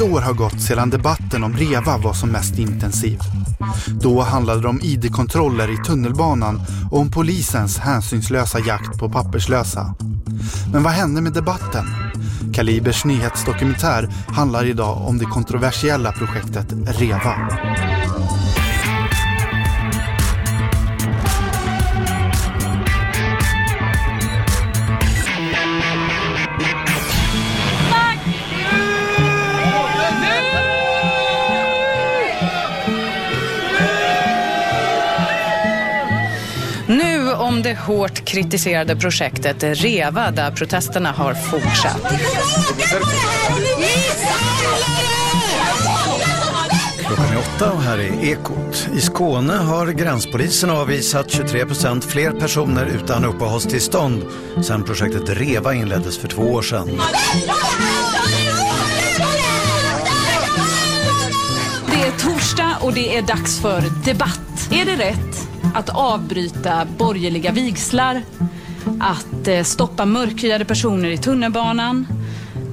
Ett år har gått sedan debatten om REVA var som mest intensiv. Då handlade det om ID-kontroller i tunnelbanan och om polisens hänsynslösa jakt på papperslösa. Men vad hände med debatten? Kalibers nyhetsdokumentär handlar idag om det kontroversiella projektet REVA. Om det hårt kritiserade projektet REVA där protesterna har fortsatt. Klockan är åtta och här är Ekot. I Skåne har gränspolisen avvisat 23 procent fler personer utan uppehållstillstånd sedan projektet REVA inleddes för två år sedan. Det är torsdag och det är dags för debatt. Är det rätt att avbryta borgerliga vigslar? Att eh, stoppa mörkhyade personer i tunnelbanan?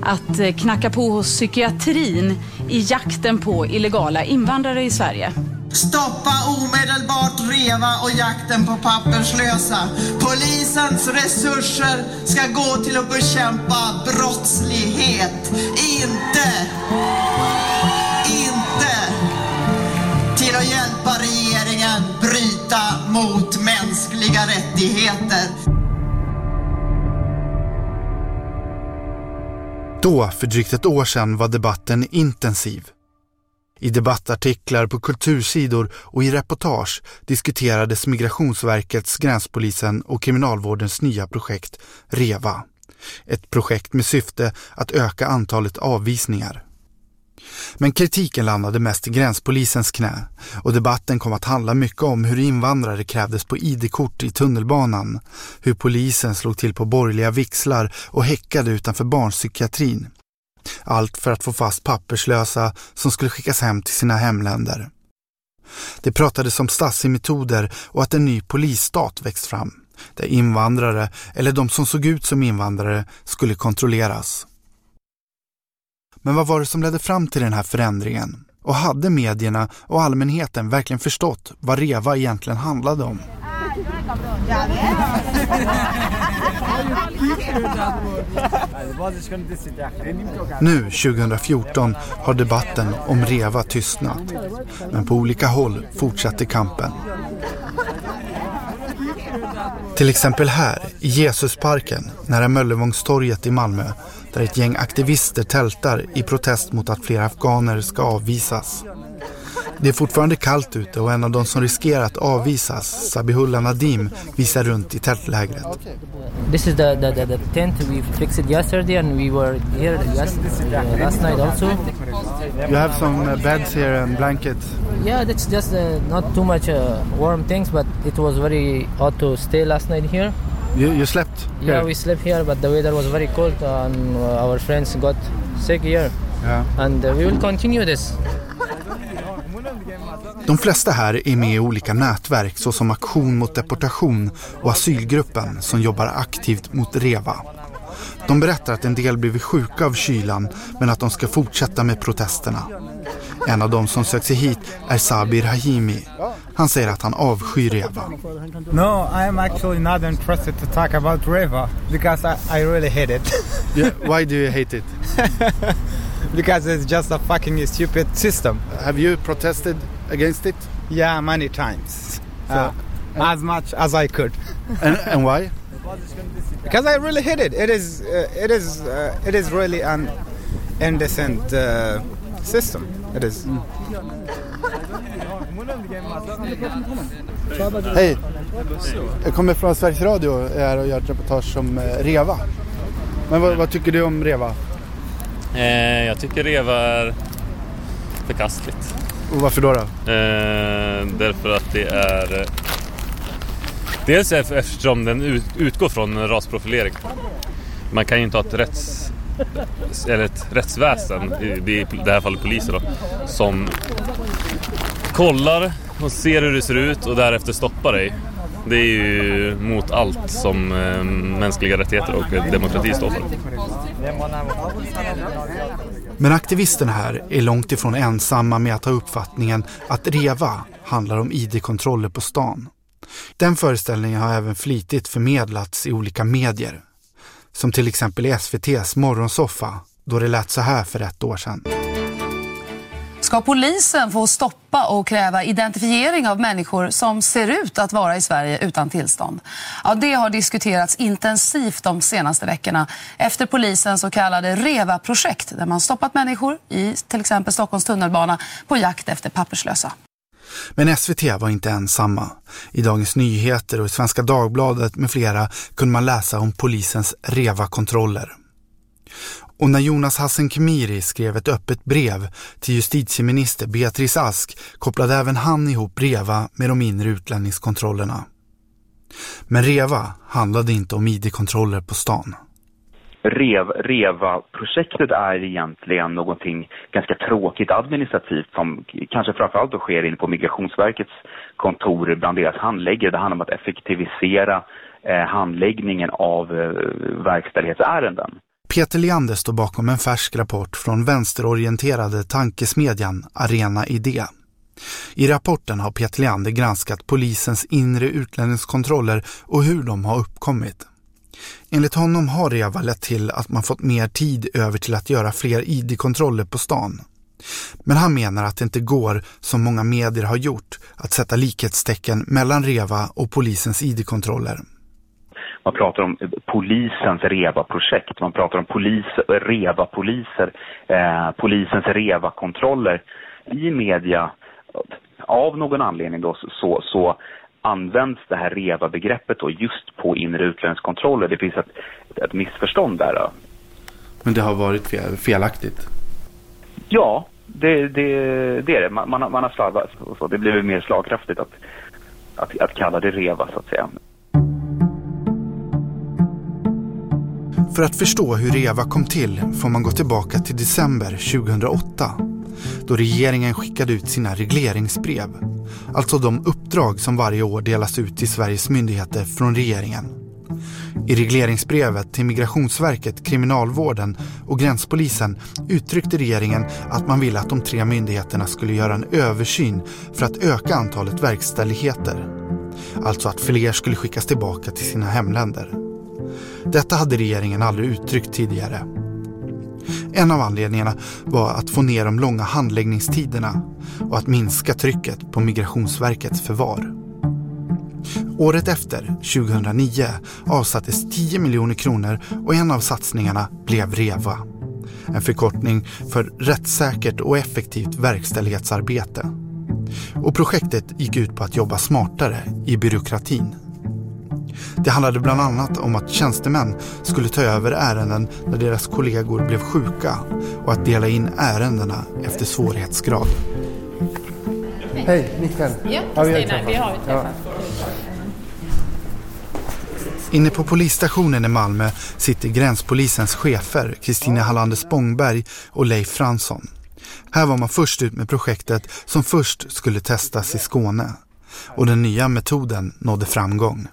Att eh, knacka på hos psykiatrin i jakten på illegala invandrare i Sverige? Stoppa omedelbart REVA och jakten på papperslösa. Polisens resurser ska gå till att bekämpa brottslighet. Inte, inte mot mänskliga rättigheter. Då, för drygt ett år sedan, var debatten intensiv. I debattartiklar på kultursidor och i reportage diskuterades Migrationsverkets, Gränspolisen och Kriminalvårdens nya projekt REVA. Ett projekt med syfte att öka antalet avvisningar. Men kritiken landade mest i gränspolisens knä och debatten kom att handla mycket om hur invandrare krävdes på ID-kort i tunnelbanan, hur polisen slog till på borgerliga vixlar och häckade utanför barnpsykiatrin. Allt för att få fast papperslösa som skulle skickas hem till sina hemländer. Det pratades om Stasi-metoder och att en ny polisstat växt fram, där invandrare eller de som såg ut som invandrare skulle kontrolleras. Men vad var det som ledde fram till den här förändringen? Och hade medierna och allmänheten verkligen förstått vad REVA egentligen handlade om? Nu, 2014, har debatten om REVA tystnat. Men på olika håll fortsätter kampen. Till exempel här, i Jesusparken, nära Möllevångstorget i Malmö, där ett gäng aktivister tältar i protest mot att fler afghaner ska avvisas. Det är fortfarande kallt ute och en av de som riskerar att avvisas, Sabihullah Nadim, visar runt i tältlägret. This is the, the, the, the tent we fixed it yesterday and we were here last, uh, last night also. You have some uh, beds here and blankets. Yeah, that's just uh, not too much uh, warm things, but it was very hot to stay last night here. You, you slept here? Yeah, we slept here, but the weather was very cold and uh, our friends got sick here. Yeah. And uh, we will continue this. De flesta här är med i olika nätverk såsom Aktion mot deportation och Asylgruppen som jobbar aktivt mot REVA. De berättar att en del blivit sjuka av kylan men att de ska fortsätta med protesterna. En av dem som sökt sig hit är Sabir Hajimi. Han säger att han avskyr REVA. No, I am actually not interested to talk about Reva because I, I really hate it. Yeah, why do you hate it? because it's just a fucking stupid system. Have you protested against it? Yeah, many times. Uh, as much as I could. And, and why? Because I really hate it. It is, uh, it is, uh, it is really an indecent uh, system. It is. Hej! Jag kommer från Sveriges Radio är här och gör ett reportage om eh, REVA. Men vad, vad tycker du om REVA? Eh, jag tycker Reva är förkastligt. Och varför då? då? Eh, därför att det är... eh, Dels eftersom den ut, utgår från rasprofilering. Man kan ju inte ha ett rätts... Eller ett rättsväsen, i det- i det här fallet poliser då, som kollar och ser hur det ser ut och därefter stoppar dig. Det är ju mot allt som eh, mänskliga rättigheter och demokrati står för. Men aktivisterna här är långt ifrån ensamma med att ha uppfattningen att REVA handlar om ID-kontroller på stan. Den föreställningen har även flitigt förmedlats i olika medier. Som till exempel i SVTs morgonsoffa då det lät så här för ett år sedan. Ska polisen få stoppa och kräva identifiering av människor som ser ut att vara i Sverige utan tillstånd? Ja, det har diskuterats intensivt de senaste veckorna efter polisens så kallade REVA-projekt där man stoppat människor i till exempel Stockholms tunnelbana på jakt efter papperslösa. Men SVT var inte ensamma. I Dagens Nyheter och i Svenska Dagbladet med flera kunde man läsa om polisens REVA-kontroller. Och när Jonas Hassen Khemiri skrev ett öppet brev till justitieminister Beatrice Ask kopplade även han ihop REVA med de inre utlänningskontrollerna. Men REVA handlade inte om ID-kontroller på stan. Rev, REVA-projektet är egentligen någonting ganska tråkigt administrativt som kanske framförallt då sker inne på Migrationsverkets kontor bland deras handläggare. Det handlar om att effektivisera eh, handläggningen av eh, verkställighetsärenden. Peter Leander står bakom en färsk rapport från vänsterorienterade tankesmedjan Arena Idé. I rapporten har Peter Leander granskat polisens inre utlänningskontroller och hur de har uppkommit. Enligt honom har REVA lett till att man fått mer tid över till att göra fler ID-kontroller på stan. Men han menar att det inte går, som många medier har gjort, att sätta likhetstecken mellan REVA och polisens ID-kontroller. Man pratar om polisens REVA-projekt, man pratar om polis, REVA-poliser, eh, polisens REVA-kontroller. I media, av någon anledning då, så, så används det här REVA-begreppet då just på inre utlänningskontroller. Det finns ett, ett missförstånd där. Då. Men det har varit fel, felaktigt? Ja, det, det, det är det. Man, man, man har slarvat. Så det blir mer slagkraftigt att, att, att kalla det REVA så att säga. För att förstå hur REVA kom till får man gå tillbaka till december 2008 då regeringen skickade ut sina regleringsbrev. Alltså de uppdrag som varje år delas ut till Sveriges myndigheter från regeringen. I regleringsbrevet till Migrationsverket, Kriminalvården och Gränspolisen uttryckte regeringen att man ville att de tre myndigheterna skulle göra en översyn för att öka antalet verkställigheter. Alltså att fler skulle skickas tillbaka till sina hemländer. Detta hade regeringen aldrig uttryckt tidigare. En av anledningarna var att få ner de långa handläggningstiderna och att minska trycket på Migrationsverkets förvar. Året efter, 2009, avsattes 10 miljoner kronor och en av satsningarna blev REVA. En förkortning för rättssäkert och effektivt verkställighetsarbete. Och projektet gick ut på att jobba smartare i byråkratin. Det handlade bland annat om att tjänstemän skulle ta över ärenden när deras kollegor blev sjuka och att dela in ärendena efter svårighetsgrad. Hej, Mikael. Ja, Kristina, vi har ju träffat. Inne på polisstationen i Malmö sitter gränspolisens chefer Kristina Hallander Spångberg och Leif Fransson. Här var man först ut med projektet som först skulle testas i Skåne. Och den nya metoden nådde framgång.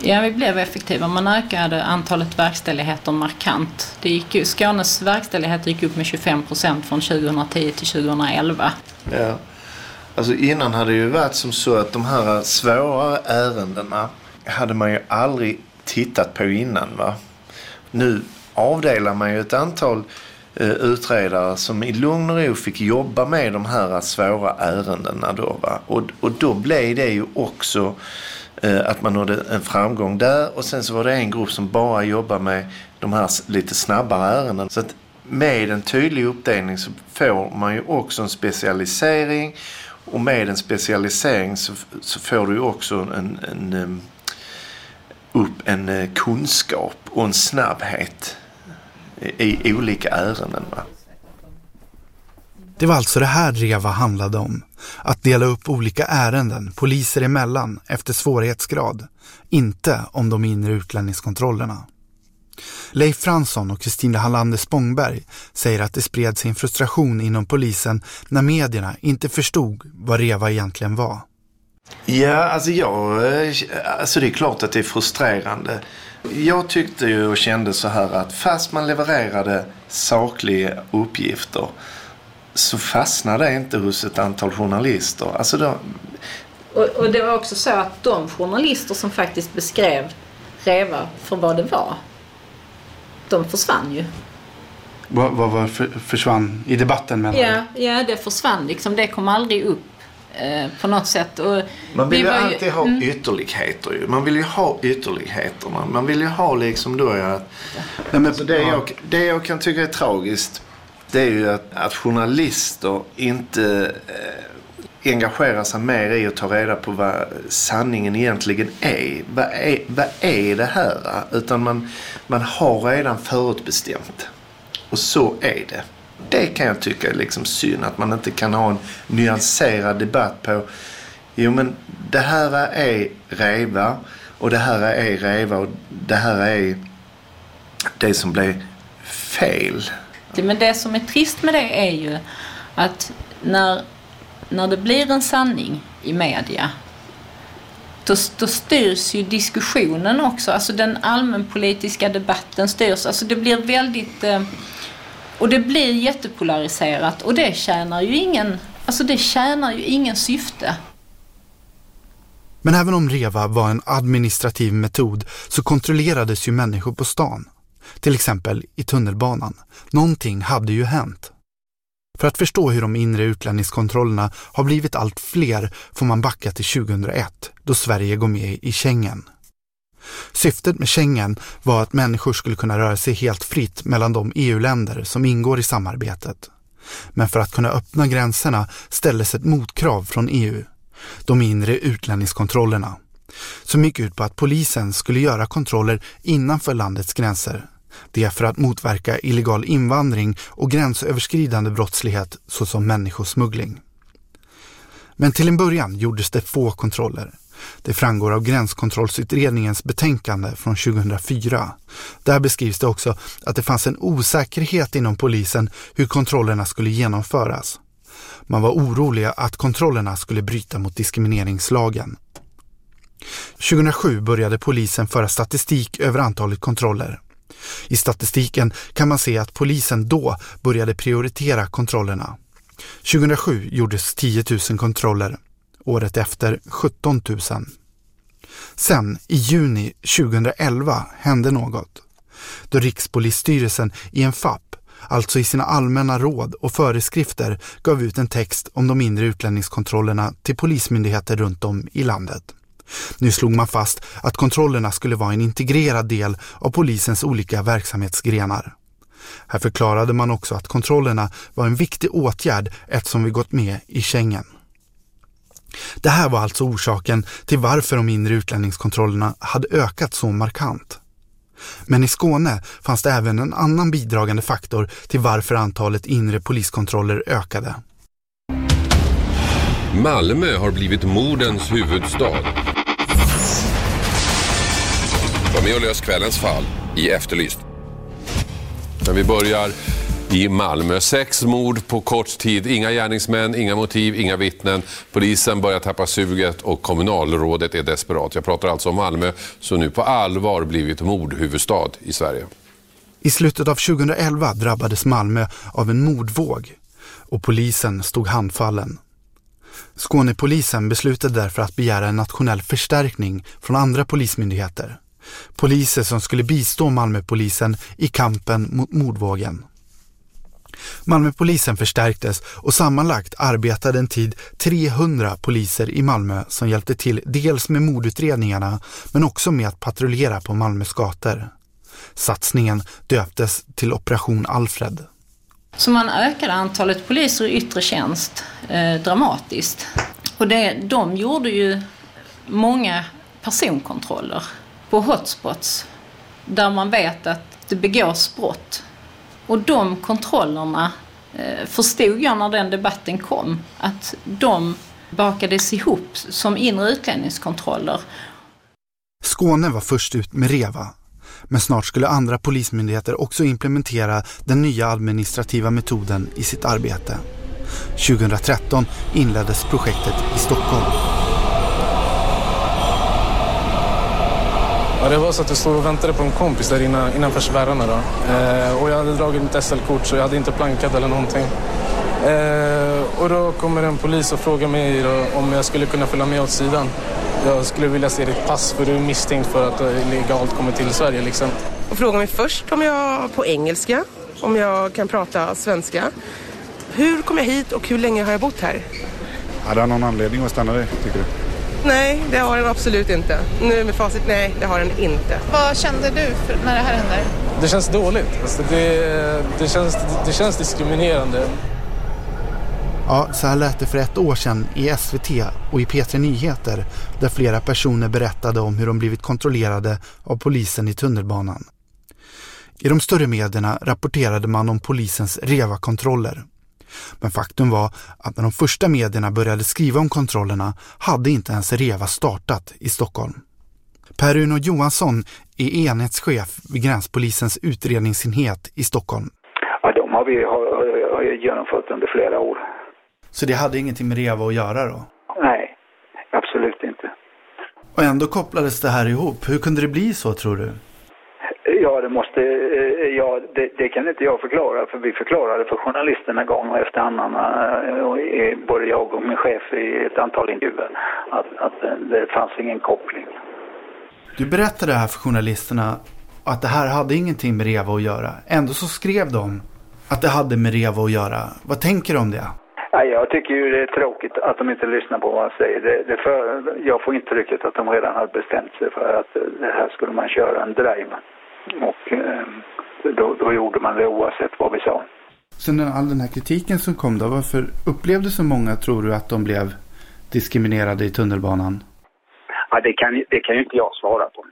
Ja, vi blev effektiva. Man ökade antalet verkställigheter markant. Det gick, Skånes verkställighet gick upp med 25 procent från 2010 till 2011. Ja. Alltså innan hade det ju varit som så att de här svåra ärendena hade man ju aldrig tittat på innan. Va? Nu avdelar man ju ett antal eh, utredare som i lugn och ro fick jobba med de här svåra ärendena. Då, va? Och, och då blev det ju också eh, Eh, att man nådde en framgång där. Och sen så var det en grupp som bara jobbade med de här lite snabbare ärendena. Så att med en tydlig uppdelning så får man ju också en specialisering. Och med en specialisering så, så får du ju också en, en, upp en eh, kunskap och en snabbhet i olika ärenden. Va? Det var alltså det här REVA handlade om. Att dela upp olika ärenden, poliser emellan, efter svårighetsgrad. Inte om de inre utlänningskontrollerna. Leif Fransson och Kristina Hallander Spångberg säger att det spred sin frustration inom polisen när medierna inte förstod vad REVA egentligen var. Ja, alltså jag... Alltså det är klart att det är frustrerande. Jag tyckte ju och kände så här att fast man levererade sakliga uppgifter så fastnade det inte hos ett antal journalister. Alltså då, Och, och det var också så att de journalister som faktiskt beskrev Reva för vad det var, de försvann ju. Vad, vad, vad för, försvann i debatten menar Ja, ja det försvann liksom. Det kom aldrig upp eh, på något sätt. Och man vill vi ju alltid ha Mm. ytterligheter ju. Man vill ju ha ytterligheterna. Man vill ju ha liksom då att... Nej, men, alltså det, jag, det jag kan tycka är tragiskt det är ju att, att journalister inte eh, engagerar sig mer i att ta reda på vad sanningen egentligen är. Vad är, vad är det här? Utan man, man har redan förutbestämt. Och så är det. Det kan jag tycka är liksom synd att man inte kan ha en nyanserad debatt på. Jo men det här är Reva och det här är Reva och det här är det som blev fel. Men det som är trist med det är ju att när, när det blir en sanning i media då, då styrs ju diskussionen också. Alltså den allmänpolitiska debatten styrs. Alltså det blir väldigt... Eh, och det blir jättepolariserat och det tjänar ju ingen... Alltså det tjänar ju ingen syfte. Men även om REVA var en administrativ metod så kontrollerades ju människor på stan. Till exempel i tunnelbanan. Någonting hade ju hänt. För att förstå hur de inre utlänningskontrollerna har blivit allt fler får man backa till 2001 då Sverige går med i Schengen. Syftet med Schengen var att människor skulle kunna röra sig helt fritt mellan de EU-länder som ingår i samarbetet. Men för att kunna öppna gränserna ställdes ett motkrav från EU, de inre utlänningskontrollerna, som gick ut på att polisen skulle göra kontroller innanför landets gränser. Det är för att motverka illegal invandring och gränsöverskridande brottslighet såsom människosmuggling. Men till en början gjordes det få kontroller. Det framgår av Gränskontrollsutredningens betänkande från 2004. Där beskrivs det också att det fanns en osäkerhet inom polisen hur kontrollerna skulle genomföras. Man var oroliga att kontrollerna skulle bryta mot diskrimineringslagen. 2007 började polisen föra statistik över antalet kontroller. I statistiken kan man se att polisen då började prioritera kontrollerna. 2007 gjordes 10 000 kontroller, året efter 17 000. Sen, i juni 2011, hände något. Då Rikspolisstyrelsen i en FAP, alltså i sina allmänna råd och föreskrifter, gav ut en text om de inre utlänningskontrollerna till polismyndigheter runt om i landet. Nu slog man fast att kontrollerna skulle vara en integrerad del av polisens olika verksamhetsgrenar. Här förklarade man också att kontrollerna var en viktig åtgärd eftersom vi gått med i Schengen. Det här var alltså orsaken till varför de inre utlänningskontrollerna hade ökat så markant. Men i Skåne fanns det även en annan bidragande faktor till varför antalet inre poliskontroller ökade. Malmö har blivit mordens huvudstad. Var med och lös kvällens fall i Efterlyst. Men vi börjar i Malmö. Sex mord på kort tid. Inga gärningsmän, inga motiv, inga vittnen. Polisen börjar tappa suget och kommunalrådet är desperat. Jag pratar alltså om Malmö som nu på allvar blivit mordhuvudstad i Sverige. I slutet av 2011 drabbades Malmö av en mordvåg och polisen stod handfallen. Skånepolisen beslutade därför att begära en nationell förstärkning från andra polismyndigheter. Poliser som skulle bistå Malmöpolisen i kampen mot mordvågen. Malmöpolisen förstärktes och sammanlagt arbetade en tid 300 poliser i Malmö som hjälpte till dels med mordutredningarna men också med att patrullera på Malmös gator. Satsningen döptes till Operation Alfred. Så man ökade antalet poliser i yttre tjänst eh, dramatiskt. Och det, de gjorde ju många personkontroller på hotspots där man vet att det begås brott. Och de kontrollerna eh, förstod jag när den debatten kom att de bakades ihop som inre utlänningskontroller. Skåne var först ut med REVA. Men snart skulle andra polismyndigheter också implementera den nya administrativa metoden i sitt arbete. 2013 inleddes projektet i Stockholm. Ja, det var så att jag stod och väntade på en kompis där innan, innanför spärrarna. Då. Eh, och jag hade dragit mitt SL-kort så jag hade inte plankat eller någonting. Eh, och då kommer en polis och frågar mig då, om jag skulle kunna följa med åt sidan. Jag skulle vilja se ditt pass för du är misstänkt för att du illegalt kommer till Sverige. Liksom. Och frågar mig först om jag på engelska, om jag kan prata svenska. Hur kom jag hit och hur länge har jag bott här? Hade han någon anledning att stanna dig, tycker du? Nej, det har den absolut inte. Nu med facit, nej, det har den inte. Vad kände du för när det här hände? Det känns dåligt. Alltså det, det, känns, det känns diskriminerande. Ja, så här lät det för ett år sedan i SVT och i P3 Nyheter där flera personer berättade om hur de blivit kontrollerade av polisen i tunnelbanan. I de större medierna rapporterade man om polisens REVA-kontroller. Men faktum var att när de första medierna började skriva om kontrollerna hade inte ens REVA startat i Stockholm. Per-Uno Johansson är enhetschef vid gränspolisens utredningsenhet i Stockholm. Ja, de har vi har, har genomfört under flera år. Så det hade ingenting med REVA att göra då? Nej, absolut inte. Och ändå kopplades det här ihop. Hur kunde det bli så tror du? Ja, det måste, eh, ja, det, det, kan inte jag förklara för vi förklarade för journalisterna gång efter annan, eh, både jag och min chef i ett antal intervjuer, att, att det fanns ingen koppling. Du berättade här för journalisterna att det här hade ingenting med REVA att göra. Ändå så skrev de att det hade med REVA att göra. Vad tänker du om det? Ja, jag tycker ju det är tråkigt att de inte lyssnar på vad jag säger. Det, det för, jag får intrycket att de redan har bestämt sig för att det här skulle man köra en drive. Och eh, då, då gjorde man det oavsett vad vi sa. Sen all den här kritiken som kom då, varför upplevde så många, tror du, att de blev diskriminerade i tunnelbanan? Ja, det kan, det kan ju inte jag svara på.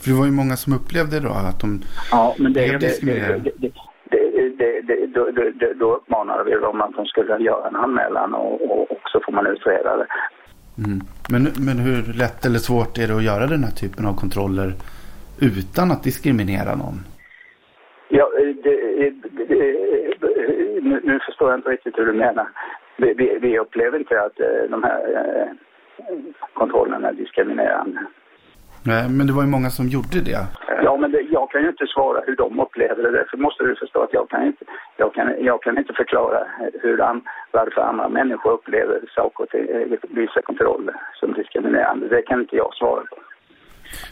För det var ju många som upplevde då att de ja, men det, blev diskriminerade. Det, det, det, det, då, då, då uppmanade vi dem att de skulle göra en anmälan och, och, och så får man utreda det. Mm. Men, men hur lätt eller svårt är det att göra den här typen av kontroller utan att diskriminera någon? Ja, det, det, nu, nu, förstår jag inte riktigt hur du menar. Vi, vi, vi upplever inte att de här kontrollerna är diskriminerande. Nej, men det var ju många som gjorde det. Ja, men det, jag kan ju inte svara hur de upplever det. Därför måste du förstå att jag kan inte, jag kan, jag kan inte förklara hur an, varför andra människor upplever saker till vissa kontroller som diskriminerande. Det kan inte jag svara på.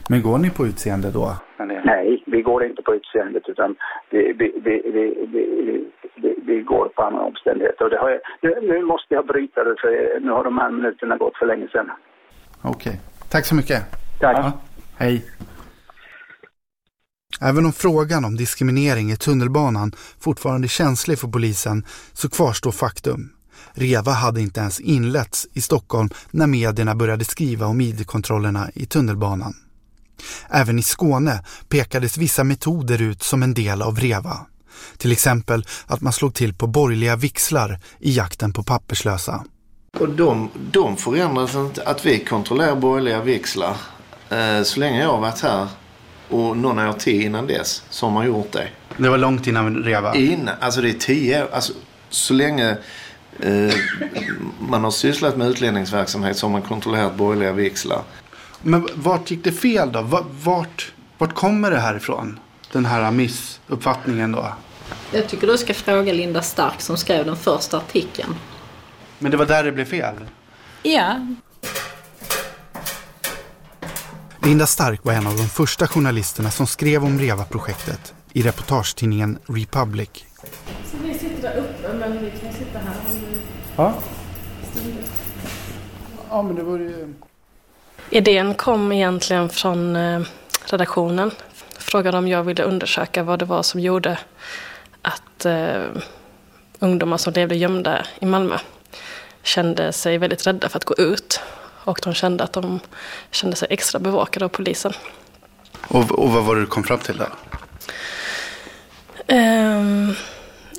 Men går ni på utseende då? Nej, vi går inte på utseendet utan vi, vi, vi, vi, vi går på andra omständigheter. Och det har jag, nu, nu måste jag bryta det för nu har de här minuterna gått för länge sedan. Okej, okay. tack så mycket. Tack. Ja. Hej. Även om frågan om diskriminering i tunnelbanan fortfarande är känslig för polisen så kvarstår faktum. Reva hade inte ens inletts i Stockholm när medierna började skriva om id-kontrollerna i tunnelbanan. Även i Skåne pekades vissa metoder ut som en del av Reva. Till exempel att man slog till på borgerliga vixlar i jakten på papperslösa. Och de, de förändras inte. Att vi kontrollerar borgerliga vixlar eh, så länge jag har varit här och några år till innan dess så har man gjort det. Det var långt innan Reva? Innan, alltså det är tio år. Alltså, så länge eh, man har sysslat med utlänningsverksamhet så har man kontrollerat borgerliga vixlar. Men vart gick det fel då? Vart, vart kommer det här ifrån? Den här missuppfattningen då? Jag tycker du ska fråga Linda Stark som skrev den första artikeln. Men det var där det blev fel? Ja. Linda Stark var en av de första journalisterna som skrev om REVA-projektet i reportagetidningen Republic. Så vi sitter där uppe men vi kan sitta här om du... Ja. Ja men det var ju... Idén kom egentligen från eh, redaktionen. Frågade om jag ville undersöka vad det var som gjorde att eh, ungdomar som levde gömda i Malmö kände sig väldigt rädda för att gå ut. Och de kände att de kände sig extra bevakade av polisen. Och, och vad var det du kom fram till då? Um,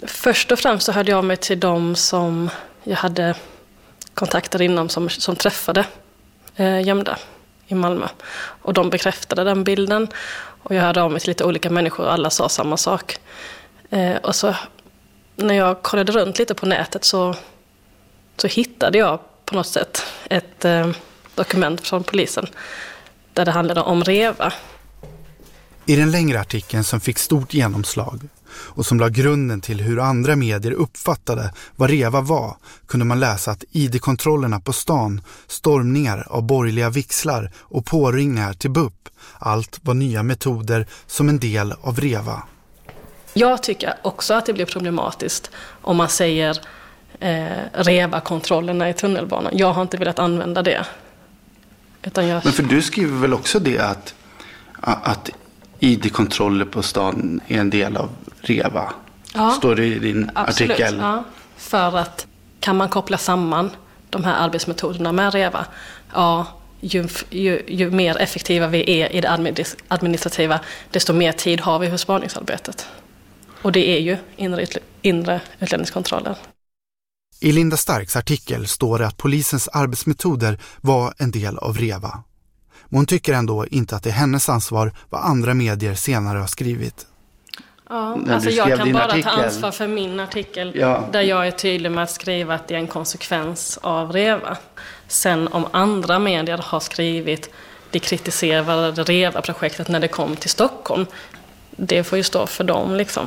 först och främst så hörde jag mig till de som jag hade kontakter inom som, som träffade eh, gömda i Malmö. Och de bekräftade den bilden. Och jag hörde av mig till lite olika människor och alla sa samma sak. Eh, och så när jag kollade runt lite på nätet så, så hittade jag på något sätt ett eh, dokument från polisen där det handlade om REVA. I den längre artikeln som fick stort genomslag och som la grunden till hur andra medier uppfattade vad REVA var kunde man läsa att ID-kontrollerna på stan, stormningar av borgerliga vixlar och påringningar till BUP, allt var nya metoder som en del av REVA. Jag tycker också att det blir problematiskt om man säger eh, REVA-kontrollerna i tunnelbanan. Jag har inte velat använda det. Utan jag... Men för du skriver väl också det att, att ID-kontroller på stan är en del av REVA? Ja, Står det i din absolut, artikel? Ja, för att kan man koppla samman de här arbetsmetoderna med REVA, ja, ju, ju, ju mer effektiva vi är i det administrativa, desto mer tid har vi för spaningsarbetet. Och det är ju inre, inre utlänningskontroller. I Linda Starks artikel står det att polisens arbetsmetoder var en del av REVA. Men hon tycker ändå inte att det är hennes ansvar vad andra medier senare har skrivit. Ja, alltså jag kan bara artikel. ta ansvar för min artikel ja. där jag är tydlig med att skriva att det är en konsekvens av REVA. Sen om andra medier har skrivit de kritiserade REVA-projektet när det kom till Stockholm, det får ju stå för dem liksom.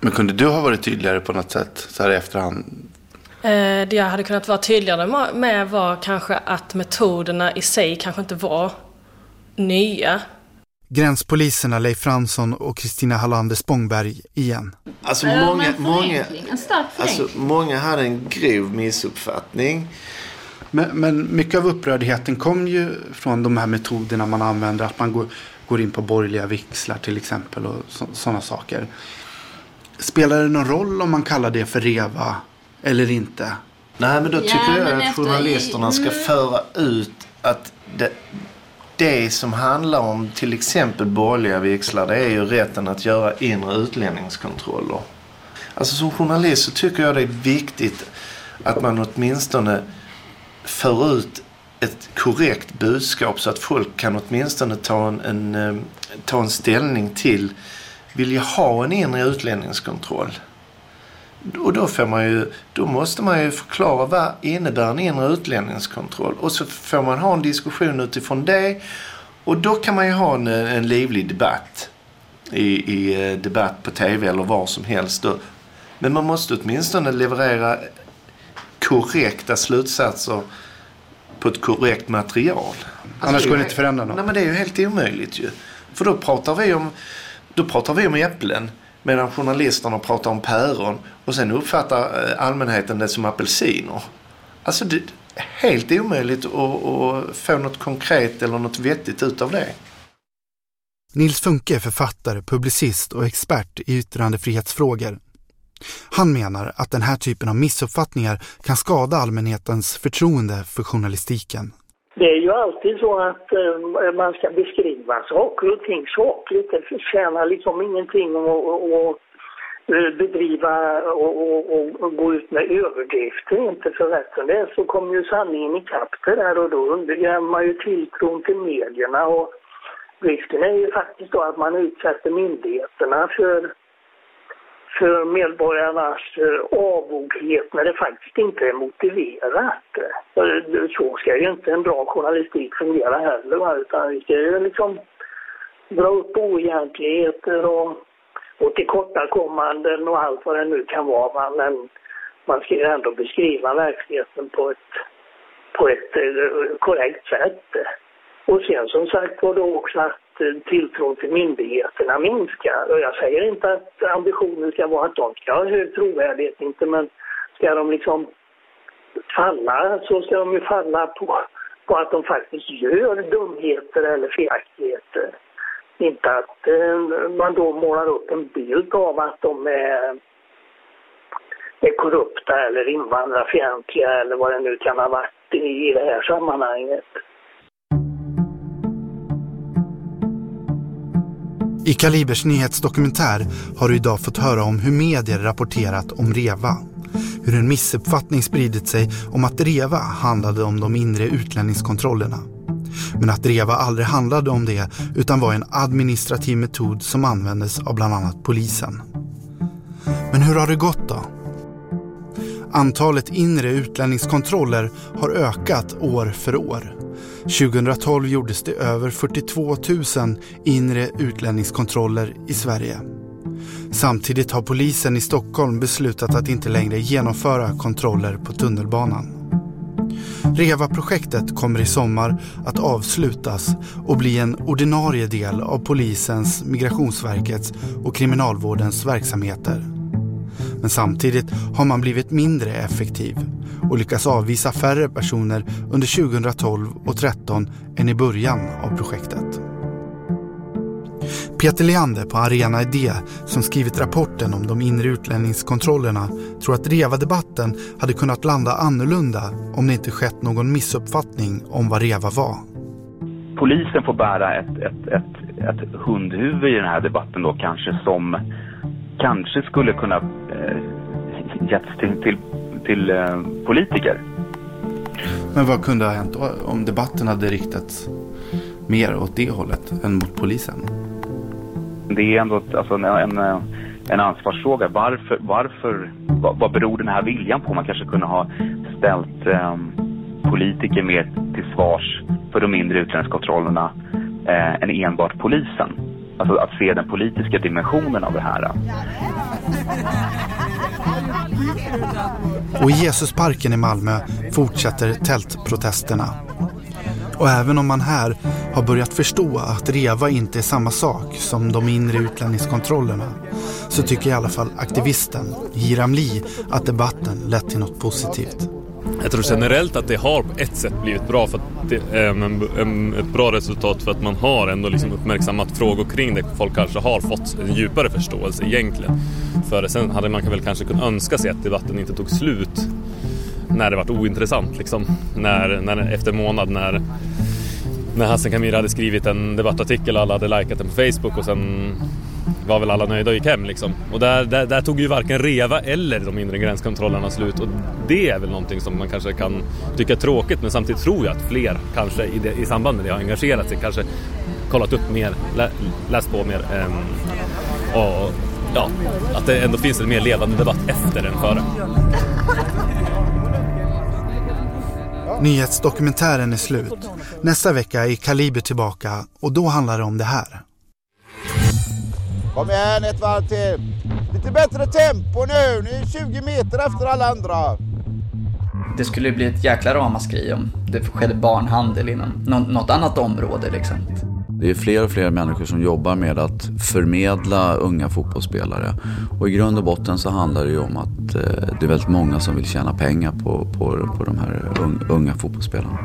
Men kunde du ha varit tydligare på något sätt så här i efterhand? Eh, det jag hade kunnat vara tydligare med var kanske att metoderna i sig kanske inte var nya. Gränspoliserna Leif Fransson och Kristina Hallander Spångberg igen. Alltså många, många, alltså många hade en grov missuppfattning. Men, men mycket av upprördheten kom ju från de här metoderna man använder. Att man går, går in på borgerliga vixlar till exempel och sådana saker. Spelar det någon roll om man kallar det för REVA eller inte? Nej, men då tycker ja, jag att journalisterna ska mm. föra ut att det, det som handlar om till exempel borgerliga växlar det är ju rätten att göra inre utlänningskontroller. Alltså som journalist så tycker jag det är viktigt att man åtminstone för ut ett korrekt budskap så att folk kan åtminstone ta en, en, eh, ta en ställning till vill jag ha en inre utlänningskontroll? Och då, får man ju, då måste man ju förklara vad innebär en inre utlänningskontroll? Och så får man ha en diskussion utifrån det. Och då kan man ju ha en, en livlig debatt. I, I eh, debatt på tv eller var som helst. Då. Men man måste åtminstone leverera korrekta slutsatser på ett korrekt material. Alltså Annars går det inte förändra något. Nej men det är ju helt omöjligt ju. För då pratar vi om då pratar vi om äpplen medan journalisterna pratar om päron och sen uppfattar eh, allmänheten det som apelsiner. Alltså det är helt omöjligt att, att få något konkret eller något vettigt ut av det. Nils Funke är författare, publicist och expert i yttrandefrihetsfrågor. Han menar att den här typen av missuppfattningar kan skada allmänhetens förtroende för journalistiken. Det är ju alltid så att eh, man ska beskriva saker och ting sakligt. Det förtjänar liksom ingenting att eh, bedriva och, och, och, gå ut med överdrifter inte för rätten det så kommer ju sanningen ikapp det där och då undergräver man ju tilltron till medierna och risken är ju faktiskt då att man utsätter myndigheterna för för medborgarnas eh, avoghet när det faktiskt inte är motiverat. Eh, så ska ju inte en bra journalistik fungera heller, utan vi ska ju liksom dra upp oegentligheter och, och tillkortakommanden och allt vad det nu kan vara. Men man ska ju ändå beskriva verkligheten på ett, på ett eh, korrekt sätt. Och sen som sagt var då också att Eh, tilltron till myndigheterna minskar. Och jag säger inte att ambitionen ska vara att de ska ha hög trovärdighet, inte, men ska de liksom falla så ska de ju falla på, på att de faktiskt gör dumheter eller felaktigheter. Inte att eh, man då målar upp en bild av att de är, är korrupta eller invandrarfientliga eller vad det nu kan ha varit i, i det här sammanhanget. I Kalibers nyhetsdokumentär har du idag fått höra om hur medier rapporterat om REVA. Hur en missuppfattning spridit sig om att REVA handlade om de inre utlänningskontrollerna. Men att REVA aldrig handlade om det utan var en administrativ metod som användes av bland annat polisen. Men hur har det gått då? Antalet inre utlänningskontroller har ökat år för år. 2012 gjordes det över 42 000 inre utlänningskontroller i Sverige. Samtidigt har polisen i Stockholm beslutat att inte längre genomföra kontroller på tunnelbanan. REVA-projektet kommer i sommar att avslutas och bli en ordinarie del av polisens, Migrationsverkets och Kriminalvårdens verksamheter. Men samtidigt har man blivit mindre effektiv och lyckas avvisa färre personer under 2012 och 2013 än i början av projektet. Peter Leander på Arena Idé som skrivit rapporten om de inre utlänningskontrollerna tror att REVA-debatten hade kunnat landa annorlunda om det inte skett någon missuppfattning om vad REVA var. Polisen får bära ett, ett, ett, ett hundhuvud i den här debatten då kanske som kanske skulle kunna eh, getts till, till, till eh, politiker. Men vad kunde ha hänt om debatten hade riktats mer åt det hållet än mot polisen? Det är ändå alltså, en, en, en ansvarsfråga. Varför, varför vad, vad beror den här viljan på? Man kanske kunde ha ställt eh, politiker mer till svars för de mindre utlänningskontrollerna eh, än enbart polisen. Alltså att se den politiska dimensionen av det här. Och i Jesusparken i Malmö fortsätter tältprotesterna. Och även om man här har börjat förstå att REVA inte är samma sak som de inre utlänningskontrollerna så tycker i alla fall aktivisten Hiram Lee att debatten lett till något positivt. Jag tror generellt att det har på ett sätt blivit bra för att det är en, en, ett bra resultat för att man har ändå liksom uppmärksammat frågor kring det. Folk kanske har fått en djupare förståelse egentligen. För det. Sen hade man väl kanske kunnat önska sig att debatten inte tog slut när det vart ointressant. Liksom. När, när, efter en månad när, när Hassan Kamir hade skrivit en debattartikel och alla hade likat den på Facebook och sen var väl alla nöjda och gick hem liksom. Och där, där, där, tog ju varken REVA eller de inre gränskontrollerna slut och det är väl någonting som man kanske kan tycka är tråkigt men samtidigt tror jag att fler kanske i, det, i samband med det har engagerat sig, kanske kollat upp mer, lä, läst på mer um, och ja, att det ändå finns en mer levande debatt efter än före. Nyhetsdokumentären är slut. Nästa vecka är Kaliber tillbaka och då handlar det om det här. Kom igen ett varv till. Lite bättre tempo nu. Ni är 20 meter efter alla andra. Det skulle bli ett jäkla ramaskri om det skedde barnhandel inom något annat område liksom. Det är fler och fler människor som jobbar med att förmedla unga fotbollsspelare. Och i grund och botten så handlar det ju om att eh, det är väldigt många som vill tjäna pengar på, på, på de här unga fotbollsspelarna.